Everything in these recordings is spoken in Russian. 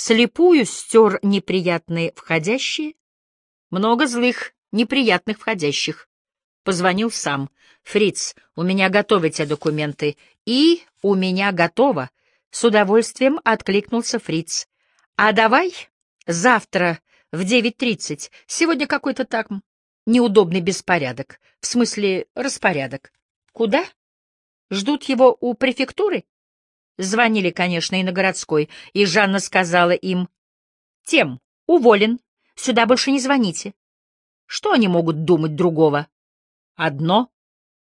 вслепую стер неприятные входящие, много злых, неприятных входящих. Позвонил сам. «Фриц, у меня готовы те документы». «И у меня готово». С удовольствием откликнулся Фриц. «А давай завтра в девять тридцать. Сегодня какой-то так неудобный беспорядок. В смысле, распорядок. Куда? Ждут его у префектуры?» Звонили, конечно, и на городской, и Жанна сказала им. «Тем, уволен. Сюда больше не звоните». Что они могут думать другого? Одно.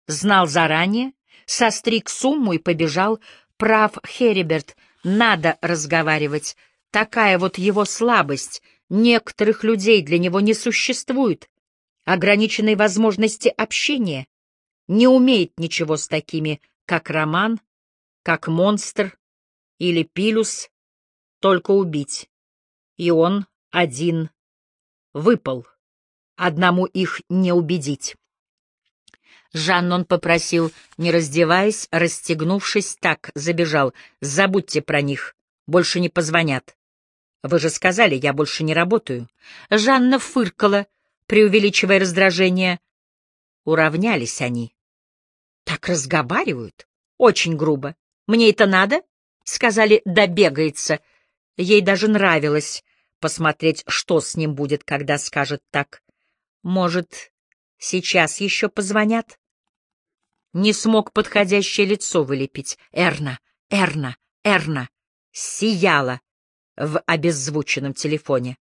Знал заранее, состриг сумму и побежал. Прав Хериберт, надо разговаривать. Такая вот его слабость. Некоторых людей для него не существует. Ограниченной возможности общения. Не умеет ничего с такими, как Роман, как монстр или Пилюс, только убить. И он один выпал. Одному их не убедить. Жаннон попросил, не раздеваясь, расстегнувшись, так, забежал. «Забудьте про них, больше не позвонят». «Вы же сказали, я больше не работаю». Жанна фыркала, преувеличивая раздражение. Уравнялись они. «Так разговаривают? Очень грубо. Мне это надо?» Сказали, добегается. Ей даже нравилось посмотреть, что с ним будет, когда скажет так. Может, сейчас еще позвонят? Не смог подходящее лицо вылепить. Эрна, Эрна, Эрна. Сияла в обеззвученном телефоне.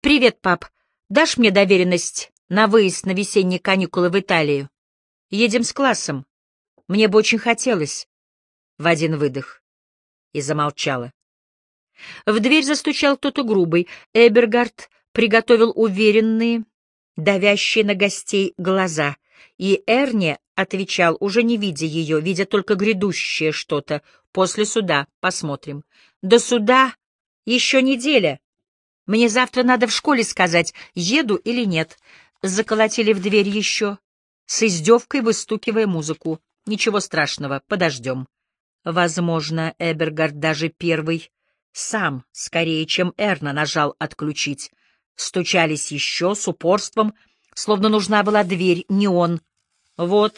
«Привет, пап. Дашь мне доверенность на выезд на весенние каникулы в Италию? Едем с классом. Мне бы очень хотелось». В один выдох. И замолчала. В дверь застучал кто-то грубый. Эбергард приготовил уверенные, давящие на гостей глаза, и Эрни отвечал, уже не видя ее, видя только грядущее что-то. После суда посмотрим. До суда еще неделя. Мне завтра надо в школе сказать, еду или нет. Заколотили в дверь еще, с издевкой выстукивая музыку. Ничего страшного, подождем. Возможно, Эбергард даже первый сам, скорее, чем Эрна, нажал «отключить». Стучались еще с упорством, словно нужна была дверь, не он. Вот,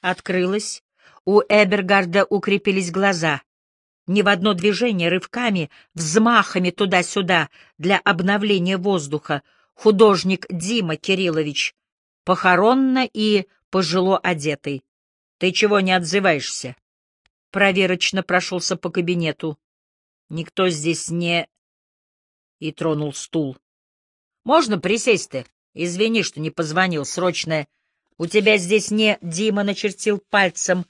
открылась. У Эбергарда укрепились глаза. Ни в одно движение, рывками, взмахами туда-сюда для обновления воздуха. Художник Дима Кириллович, похоронно и пожило одетый. Ты чего не отзываешься? Проверочно прошелся по кабинету. Никто здесь не... И тронул стул. Можно присесть ты? Извини, что не позвонил, срочное. У тебя здесь не... Дима начертил пальцем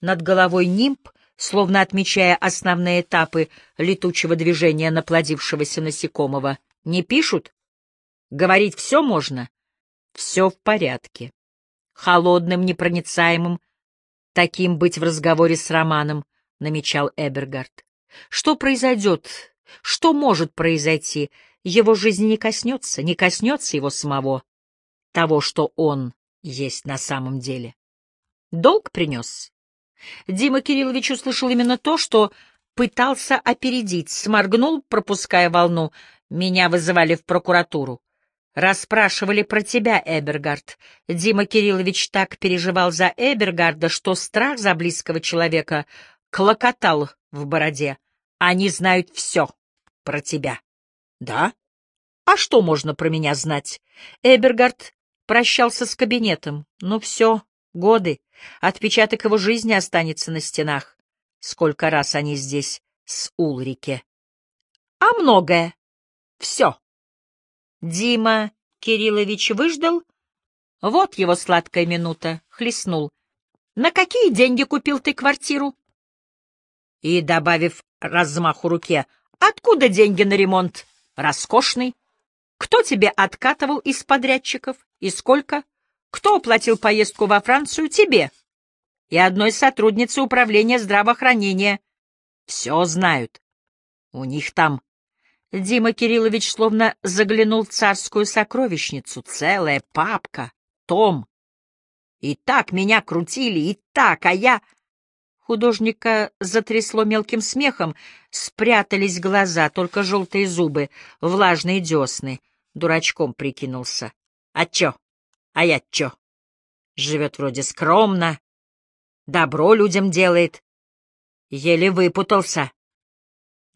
над головой нимб, словно отмечая основные этапы летучего движения наплодившегося насекомого. Не пишут? Говорить все можно? Все в порядке. Холодным, непроницаемым, таким быть в разговоре с Романом, намечал Эбергард. Что произойдет? Что может произойти? его жизни не коснется, не коснется его самого, того, что он есть на самом деле. Долг принес. Дима Кириллович услышал именно то, что пытался опередить, сморгнул, пропуская волну. Меня вызывали в прокуратуру. Расспрашивали про тебя, Эбергард. Дима Кириллович так переживал за Эбергарда, что страх за близкого человека клокотал в бороде. Они знают все про тебя. Да? А что можно про меня знать? Эбергард прощался с кабинетом. Ну все, годы. Отпечаток его жизни останется на стенах. Сколько раз они здесь с Улрике. А многое. Все. Дима Кириллович выждал. Вот его сладкая минута. Хлестнул. На какие деньги купил ты квартиру? И, добавив размаху руке, откуда деньги на ремонт? роскошный. Кто тебе откатывал из подрядчиков и сколько? Кто оплатил поездку во Францию тебе? И одной сотруднице управления здравоохранения. Все знают. У них там... Дима Кириллович словно заглянул в царскую сокровищницу. Целая папка, том. И так меня крутили, и так, а я... Художника затрясло мелким смехом, спрятались глаза, только желтые зубы, влажные десны. Дурачком прикинулся. А чё? А я чё? Живет вроде скромно, добро людям делает. Еле выпутался.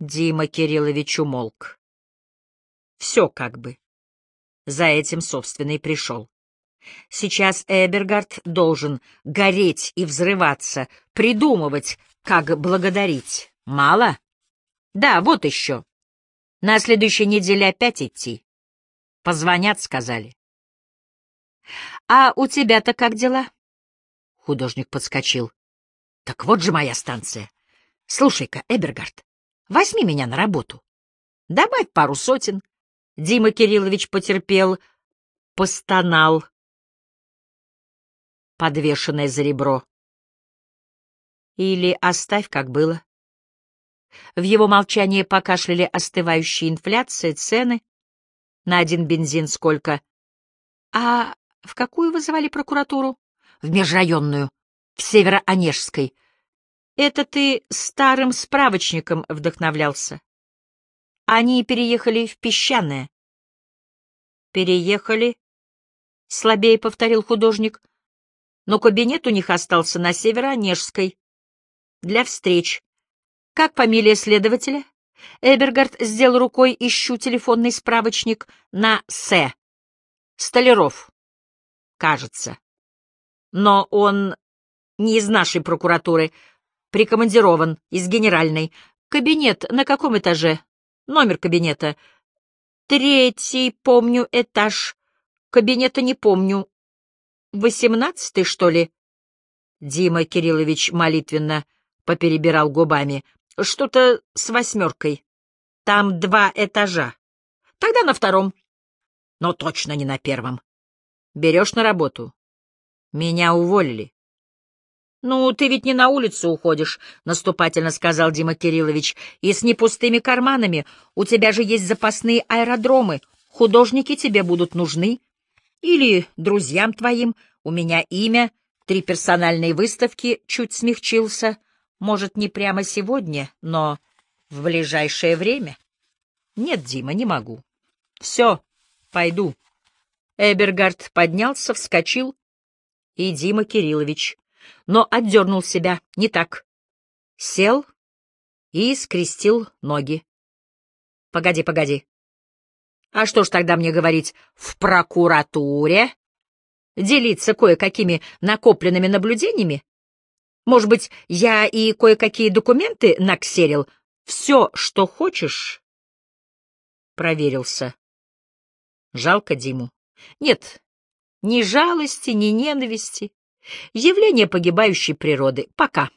Дима Кириллович умолк. Все как бы. За этим, собственно, и пришел. Сейчас Эбергард должен гореть и взрываться, придумывать, как благодарить. Мало? Да, вот еще. На следующей неделе опять идти. Позвонят, сказали. А у тебя-то как дела? Художник подскочил. Так вот же моя станция. Слушай-ка, Эбергард, возьми меня на работу. Добавь пару сотен. Дима Кириллович потерпел, постонал подвешенное за ребро. Или оставь, как было. В его молчании покашляли остывающая инфляция, цены. На один бензин сколько? А в какую вызывали прокуратуру? В межрайонную, в Северо-Онежской. Это ты старым справочником вдохновлялся. Они переехали в Песчаное. Переехали, — слабее повторил художник, — но кабинет у них остался на Северо-Онежской. Для встреч. Как фамилия следователя? Эбергард сделал рукой «Ищу телефонный справочник» на «С». Столяров. Кажется. Но он не из нашей прокуратуры. Прикомандирован, из генеральной. Кабинет на каком этаже? Номер кабинета. Третий, помню, этаж. Кабинета не помню. Восемнадцатый, что ли? Дима Кириллович молитвенно поперебирал губами. Что-то с восьмеркой. Там два этажа. Тогда на втором. Но точно не на первом. Берешь на работу? Меня уволили. «Ну, ты ведь не на улицу уходишь», — наступательно сказал Дима Кириллович, — «и с непустыми карманами. У тебя же есть запасные аэродромы. Художники тебе будут нужны. Или друзьям твоим. У меня имя, три персональные выставки, чуть смягчился. Может, не прямо сегодня, но в ближайшее время. Нет, Дима, не могу. Все, пойду. Эбергард поднялся, вскочил, и Дима Кириллович, но отдернул себя, не так. Сел и скрестил ноги. Погоди, погоди. А что ж тогда мне говорить в прокуратуре? Делиться кое-какими накопленными наблюдениями? Может быть, я и кое-какие документы наксерил? Все, что хочешь? Проверился. Жалко Диму. Нет, ни жалости, ни ненависти. Явление погибающей природы. Пока.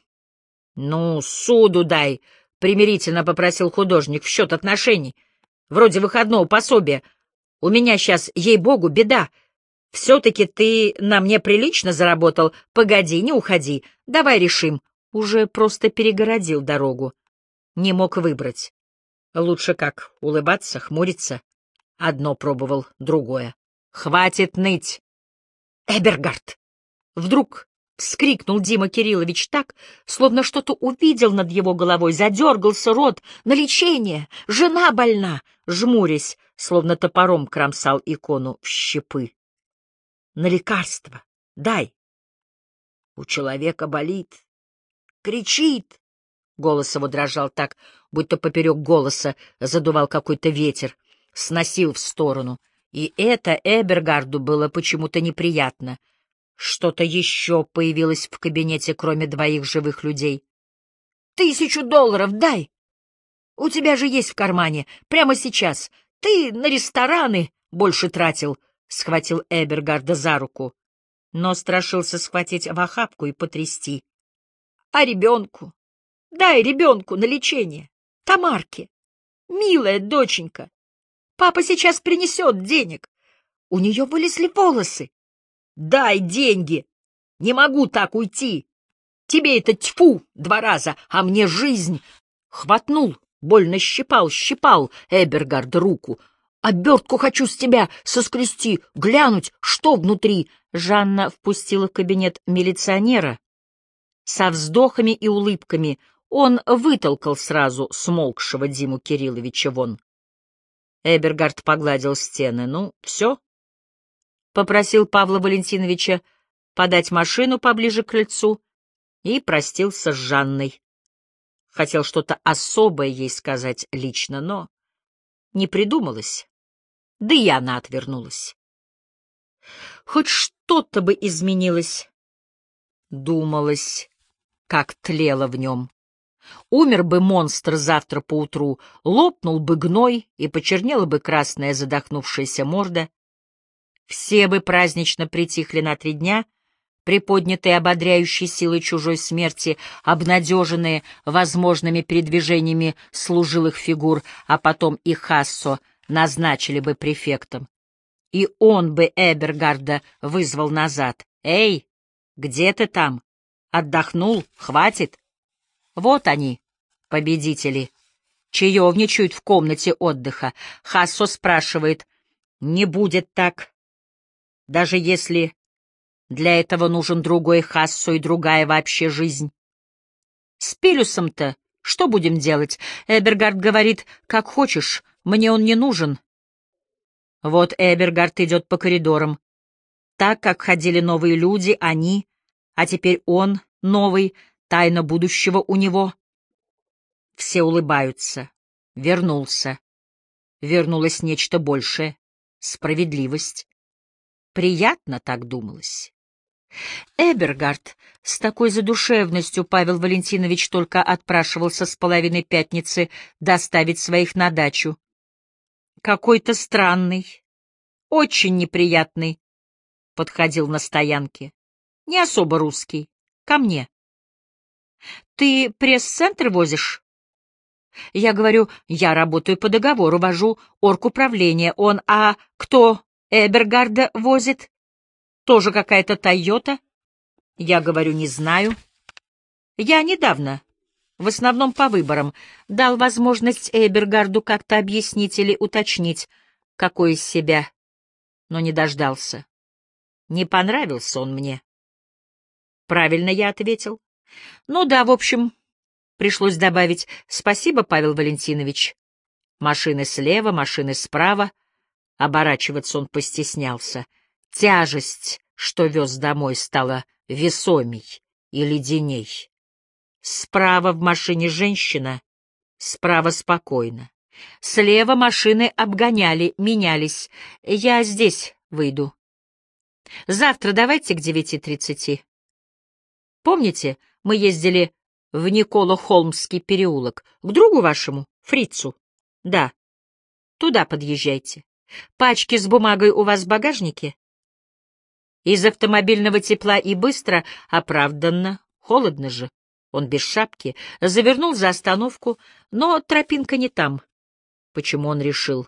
Ну, суду дай, — примирительно попросил художник в счет отношений вроде выходного пособия. У меня сейчас, ей-богу, беда. Все-таки ты на мне прилично заработал. Погоди, не уходи. Давай решим. Уже просто перегородил дорогу. Не мог выбрать. Лучше как, улыбаться, хмуриться. Одно пробовал, другое. Хватит ныть. Эбергард! Вдруг Вскрикнул Дима Кириллович так, словно что-то увидел над его головой, задергался рот. На лечение! Жена больна! Жмурясь, словно топором кромсал икону в щепы. На лекарство! Дай! У человека болит. Кричит! Голос его дрожал так, будто поперек голоса задувал какой-то ветер, сносил в сторону. И это Эбергарду было почему-то неприятно — что-то еще появилось в кабинете, кроме двоих живых людей. «Тысячу долларов дай! У тебя же есть в кармане, прямо сейчас. Ты на рестораны больше тратил», — схватил Эбергарда за руку, но страшился схватить в охапку и потрясти. «А ребенку? Дай ребенку на лечение. Тамарке. Милая доченька. Папа сейчас принесет денег. У нее вылезли волосы. Дай деньги! Не могу так уйти! Тебе это тьфу два раза, а мне жизнь! Хватнул, больно щипал, щипал Эбергард руку. Обертку хочу с тебя соскрести, глянуть, что внутри. Жанна впустила в кабинет милиционера. Со вздохами и улыбками он вытолкал сразу смолкшего Диму Кирилловича вон. Эбергард погладил стены. «Ну, все?» — попросил Павла Валентиновича подать машину поближе к крыльцу и простился с Жанной. Хотел что-то особое ей сказать лично, но не придумалось. Да и она отвернулась. Хоть что-то бы изменилось. Думалось, как тлело в нем. Умер бы монстр завтра поутру, лопнул бы гной и почернела бы красная задохнувшаяся морда. Все бы празднично притихли на три дня, приподнятые ободряющей силой чужой смерти, обнадеженные возможными передвижениями служилых фигур, а потом и Хассо назначили бы префектом. И он бы Эбергарда вызвал назад. «Эй, где ты там? Отдохнул? Хватит?» Вот они, победители. Чаевничают в комнате отдыха. Хассо спрашивает, не будет так. Даже если для этого нужен другой Хассо и другая вообще жизнь. С Пилюсом-то что будем делать? Эбергард говорит, как хочешь, мне он не нужен. Вот Эбергард идет по коридорам. Так, как ходили новые люди, они, а теперь он, новый, Тайна будущего у него. Все улыбаются. Вернулся. Вернулось нечто большее. Справедливость. Приятно так думалось. Эбергард с такой задушевностью Павел Валентинович только отпрашивался с половины пятницы доставить своих на дачу. Какой-то странный, очень неприятный, подходил на стоянке. Не особо русский. Ко мне. Ты пресс-центр возишь? Я говорю, я работаю по договору, вожу оргуправление. Он, а кто Эбергарда возит? Тоже какая-то Тойота? Я говорю, не знаю. Я недавно, в основном по выборам, дал возможность Эбергарду как-то объяснить или уточнить, какой из себя, но не дождался. Не понравился он мне. Правильно я ответил. Ну да, в общем, пришлось добавить «Спасибо, Павел Валентинович». Машины слева, машины справа. Оборачиваться он постеснялся. Тяжесть, что вез домой, стала весомей и леденей. Справа в машине женщина, справа спокойно. Слева машины обгоняли, менялись. Я здесь выйду. Завтра давайте к девяти тридцати. Помните, мы ездили в Николо-Холмский переулок. К другу вашему, Фрицу. Да. Туда подъезжайте. Пачки с бумагой у вас в багажнике? Из автомобильного тепла и быстро, оправданно, холодно же. Он без шапки, завернул за остановку, но тропинка не там. Почему он решил?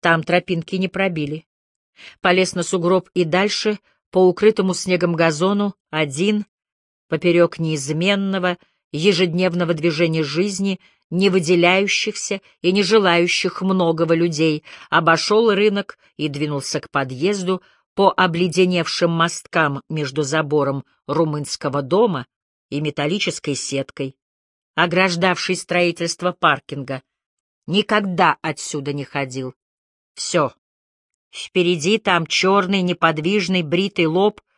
Там тропинки не пробили. Полез на сугроб и дальше, по укрытому снегом газону, один, поперек неизменного, ежедневного движения жизни, не выделяющихся и не желающих многого людей, обошел рынок и двинулся к подъезду по обледеневшим мосткам между забором румынского дома и металлической сеткой, ограждавшей строительство паркинга. Никогда отсюда не ходил. Все. Впереди там черный, неподвижный, бритый лоб —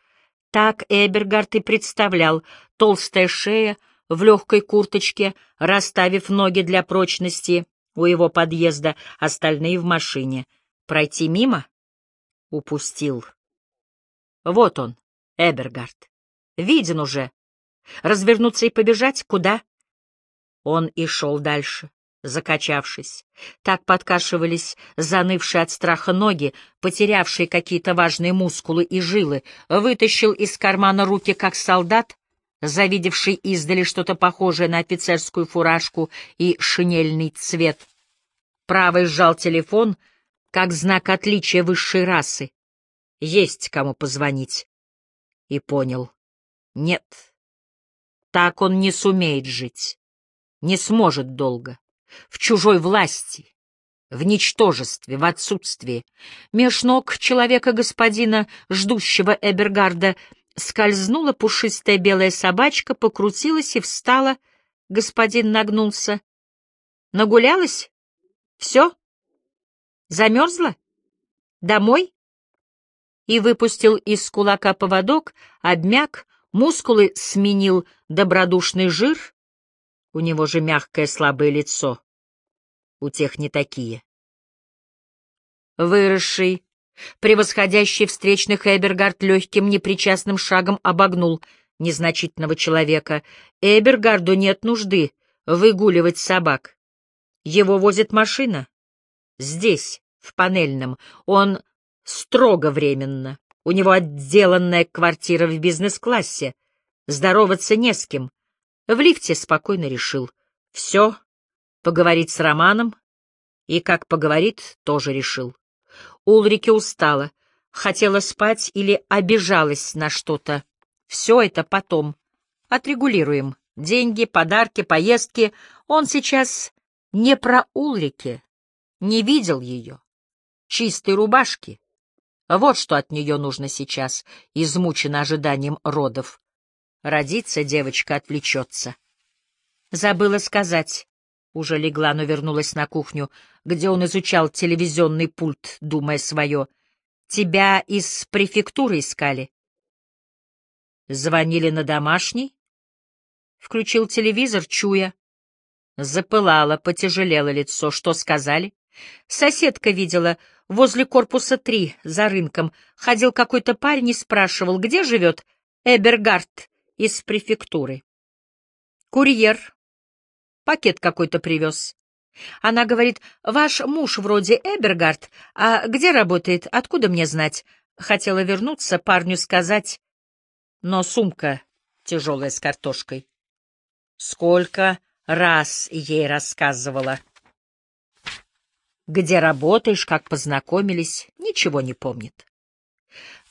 так Эбергард и представлял, толстая шея в легкой курточке, расставив ноги для прочности у его подъезда, остальные в машине. Пройти мимо? Упустил. Вот он, Эбергард. Виден уже. Развернуться и побежать? Куда? Он и шел дальше закачавшись. Так подкашивались занывшие от страха ноги, потерявшие какие-то важные мускулы и жилы, вытащил из кармана руки, как солдат, завидевший издали что-то похожее на офицерскую фуражку и шинельный цвет. Правый сжал телефон, как знак отличия высшей расы. Есть кому позвонить. И понял. Нет, так он не сумеет жить, не сможет долго в чужой власти, в ничтожестве, в отсутствии. Меж ног человека-господина, ждущего Эбергарда, скользнула пушистая белая собачка, покрутилась и встала. Господин нагнулся. Нагулялась? Все? Замерзла? Домой? И выпустил из кулака поводок, обмяк, мускулы сменил добродушный жир. У него же мягкое слабое лицо. У тех не такие. Выросший, превосходящий встречных Эбергард легким непричастным шагом обогнул незначительного человека. Эбергарду нет нужды выгуливать собак. Его возит машина. Здесь, в панельном. Он строго временно. У него отделанная квартира в бизнес-классе. Здороваться не с кем. В лифте спокойно решил. Все, поговорить с Романом. И как поговорит, тоже решил. Улрике устала. Хотела спать или обижалась на что-то. Все это потом. Отрегулируем. Деньги, подарки, поездки. Он сейчас не про Улрике, не видел ее. Чистой рубашки. Вот что от нее нужно сейчас, измучена ожиданием родов. Родится девочка, отвлечется. Забыла сказать. Уже легла, но вернулась на кухню, где он изучал телевизионный пульт, думая свое. Тебя из префектуры искали. Звонили на домашний. Включил телевизор, чуя. Запылало, потяжелело лицо. Что сказали? Соседка видела, возле корпуса 3, за рынком, ходил какой-то парень и спрашивал, где живет Эбергард из префектуры. Курьер. Пакет какой-то привез. Она говорит, ваш муж вроде Эбергард, а где работает, откуда мне знать? Хотела вернуться, парню сказать, но сумка тяжелая с картошкой. Сколько раз ей рассказывала. Где работаешь, как познакомились, ничего не помнит.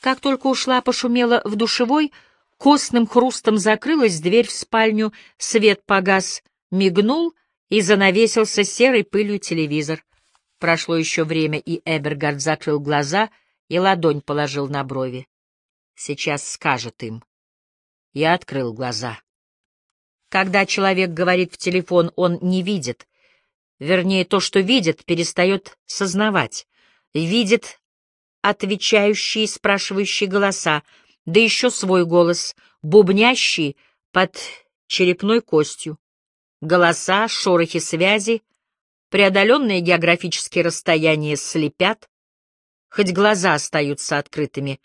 Как только ушла, пошумела в душевой, костным хрустом закрылась дверь в спальню, свет погас, мигнул и занавесился серой пылью телевизор. Прошло еще время, и Эбергард закрыл глаза и ладонь положил на брови. Сейчас скажет им. Я открыл глаза. Когда человек говорит в телефон, он не видит. Вернее, то, что видит, перестает сознавать. Видит отвечающие и спрашивающие голоса, да еще свой голос, бубнящий под черепной костью. Голоса, шорохи связи, преодоленные географические расстояния слепят, хоть глаза остаются открытыми,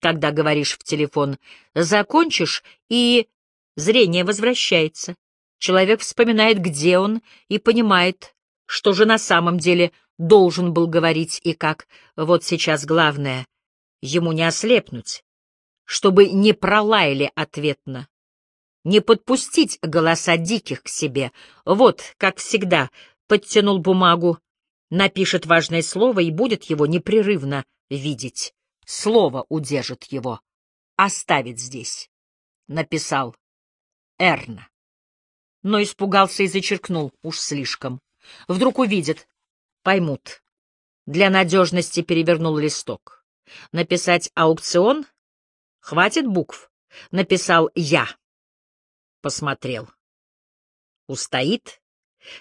когда говоришь в телефон, закончишь и Зрение возвращается. Человек вспоминает, где он, и понимает, что же на самом деле должен был говорить и как. Вот сейчас главное — ему не ослепнуть, чтобы не пролаяли ответно, не подпустить голоса диких к себе. Вот, как всегда, подтянул бумагу, напишет важное слово и будет его непрерывно видеть. Слово удержит его, оставит здесь. Написал Эрна. Но испугался и зачеркнул, уж слишком. Вдруг увидят, поймут. Для надежности перевернул листок. Написать «аукцион»? Хватит букв. Написал «я». Посмотрел. Устоит.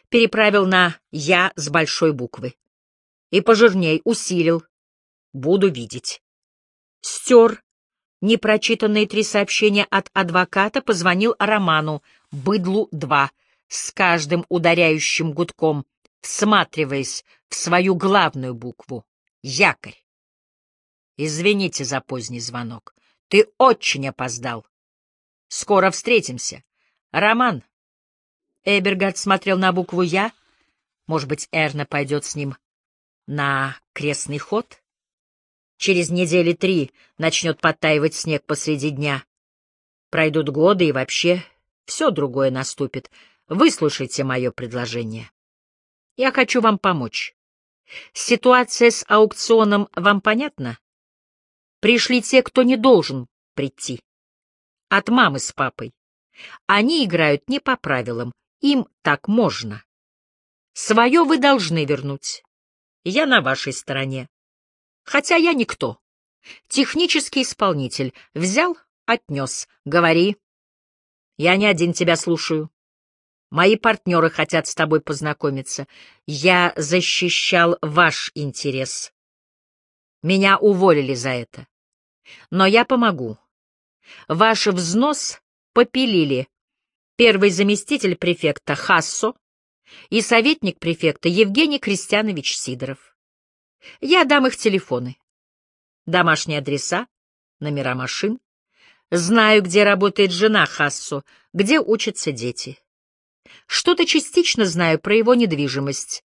Переправил на «я» с большой буквы. И пожирней усилил. Буду видеть. Стер непрочитанные три сообщения от адвоката, позвонил Роману, быдлу-2, с каждым ударяющим гудком, всматриваясь в свою главную букву — якорь. Извините за поздний звонок. Ты очень опоздал. Скоро встретимся. Роман. Эбергард смотрел на букву «Я». Может быть, Эрна пойдет с ним на крестный ход? Через недели три начнет подтаивать снег посреди дня. Пройдут годы, и вообще все другое наступит. Выслушайте мое предложение. Я хочу вам помочь. Ситуация с аукционом вам понятна? Пришли те, кто не должен прийти. От мамы с папой. Они играют не по правилам, им так можно. Свое вы должны вернуть. Я на вашей стороне. Хотя я никто. Технический исполнитель. Взял, отнес. Говори. Я не один тебя слушаю. Мои партнеры хотят с тобой познакомиться. Я защищал ваш интерес. Меня уволили за это. Но я помогу. Ваш взнос попилили первый заместитель префекта Хассо и советник префекта Евгений Кристианович Сидоров. Я дам их телефоны, домашние адреса, номера машин. Знаю, где работает жена Хассо, где учатся дети. Что-то частично знаю про его недвижимость.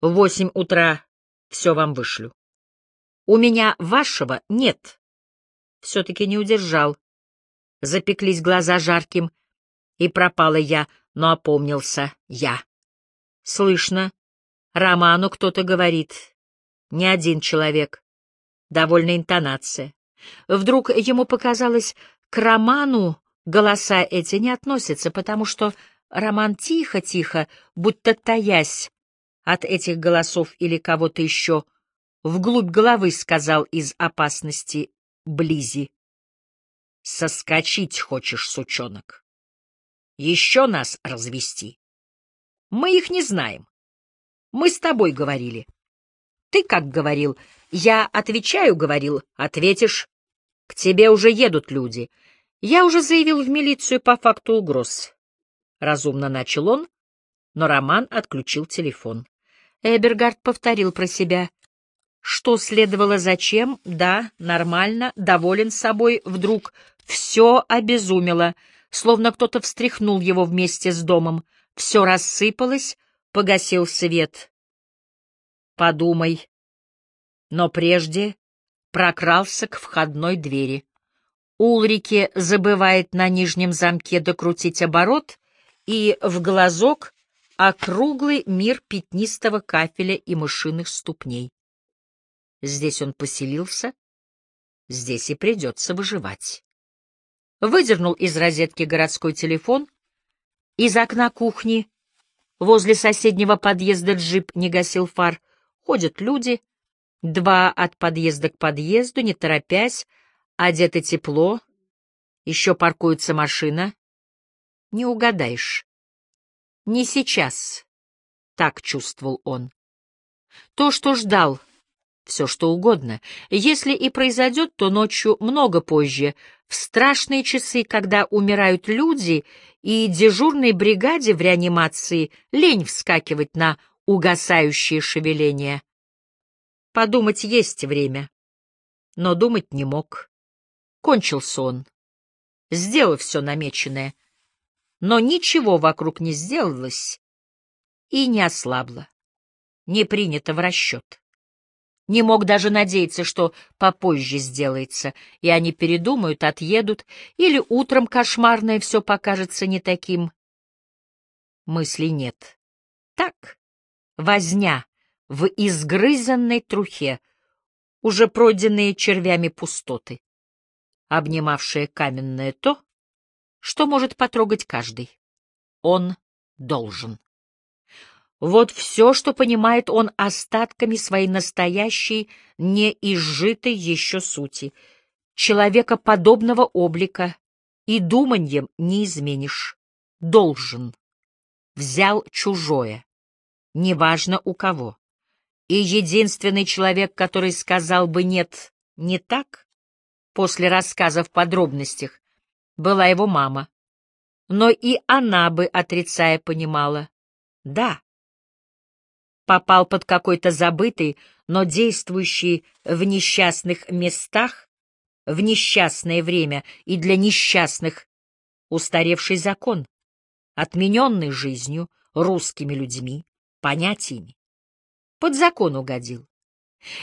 В восемь утра все вам вышлю. У меня вашего нет. Все-таки не удержал. Запеклись глаза жарким, и пропала я, но опомнился я. Слышно, Роману кто-то говорит. Не один человек. Довольно интонация. Вдруг ему показалось, к Роману голоса эти не относятся, потому что Роман тихо-тихо, будто таясь от этих голосов или кого-то еще, вглубь головы сказал из опасности Близи. «Соскочить хочешь, сучонок? Еще нас развести? Мы их не знаем. Мы с тобой говорили. Ты как говорил? Я отвечаю, говорил. Ответишь. К тебе уже едут люди. Я уже заявил в милицию по факту угроз. — разумно начал он, но Роман отключил телефон. Эбергард повторил про себя. Что следовало зачем? Да, нормально, доволен собой. Вдруг все обезумело, словно кто-то встряхнул его вместе с домом. Все рассыпалось, погасил свет. Подумай. Но прежде прокрался к входной двери. Улрике забывает на нижнем замке докрутить оборот и в глазок округлый мир пятнистого кафеля и мышиных ступней. Здесь он поселился, здесь и придется выживать. Выдернул из розетки городской телефон, из окна кухни, возле соседнего подъезда джип не гасил фар, ходят люди, два от подъезда к подъезду, не торопясь, одеты тепло, еще паркуется машина, не угадаешь. Не сейчас, так чувствовал он. То, что ждал, все что угодно. Если и произойдет, то ночью много позже, в страшные часы, когда умирают люди, и дежурной бригаде в реанимации лень вскакивать на угасающее шевеление. Подумать есть время, но думать не мог. Кончился он. Сделал все намеченное — но ничего вокруг не сделалось и не ослабло, не принято в расчет. Не мог даже надеяться, что попозже сделается, и они передумают, отъедут, или утром кошмарное все покажется не таким. Мыслей нет. Так, возня в изгрызанной трухе, уже пройденные червями пустоты, обнимавшая каменное то, что может потрогать каждый. Он должен. Вот все, что понимает он остатками своей настоящей, неизжитой еще сути. Человека подобного облика и думаньем не изменишь. Должен. Взял чужое. Неважно у кого. И единственный человек, который сказал бы «нет, не так», после рассказа в подробностях, была его мама. Но и она бы, отрицая, понимала. Да. Попал под какой-то забытый, но действующий в несчастных местах, в несчастное время и для несчастных устаревший закон, отмененный жизнью, русскими людьми, понятиями. Под закон угодил.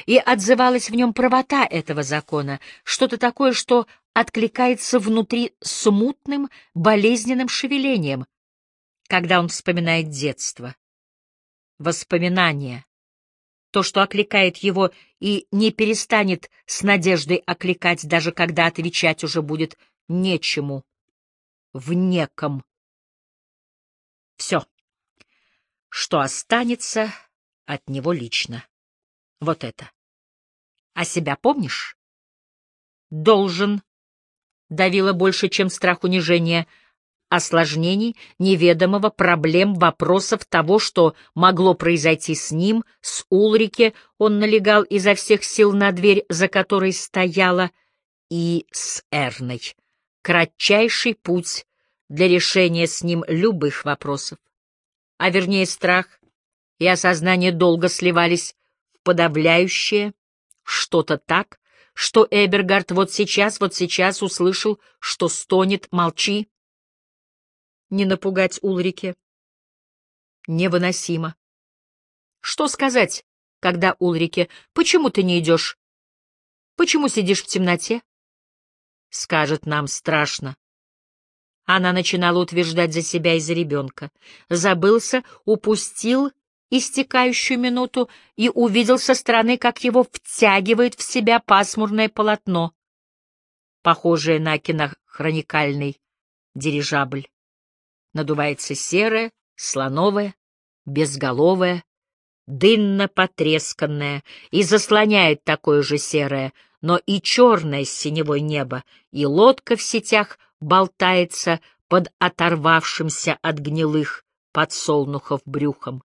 И отзывалась в нем правота этого закона, что-то такое, что откликается внутри смутным, болезненным шевелением, когда он вспоминает детство. Воспоминания. То, что окликает его и не перестанет с надеждой окликать, даже когда отвечать уже будет нечему, в неком. Все, что останется от него лично. Вот это. А себя помнишь? Должен давило больше, чем страх унижения, осложнений, неведомого, проблем, вопросов того, что могло произойти с ним, с Улрике, он налегал изо всех сил на дверь, за которой стояла, и с Эрной. Кратчайший путь для решения с ним любых вопросов. А вернее страх и осознание долго сливались в подавляющее что-то так, что Эбергард вот сейчас, вот сейчас услышал, что стонет «молчи». Не напугать Улрике. Невыносимо. Что сказать, когда Улрике «почему ты не идешь? Почему сидишь в темноте?» Скажет нам страшно. Она начинала утверждать за себя и за ребенка. Забылся, упустил истекающую минуту и увидел со стороны, как его втягивает в себя пасмурное полотно, похожее на кинохроникальный дирижабль. Надувается серое, слоновое, безголовое, дынно-потресканное, и заслоняет такое же серое, но и черное с синевой небо, и лодка в сетях болтается под оторвавшимся от гнилых подсолнухов брюхом.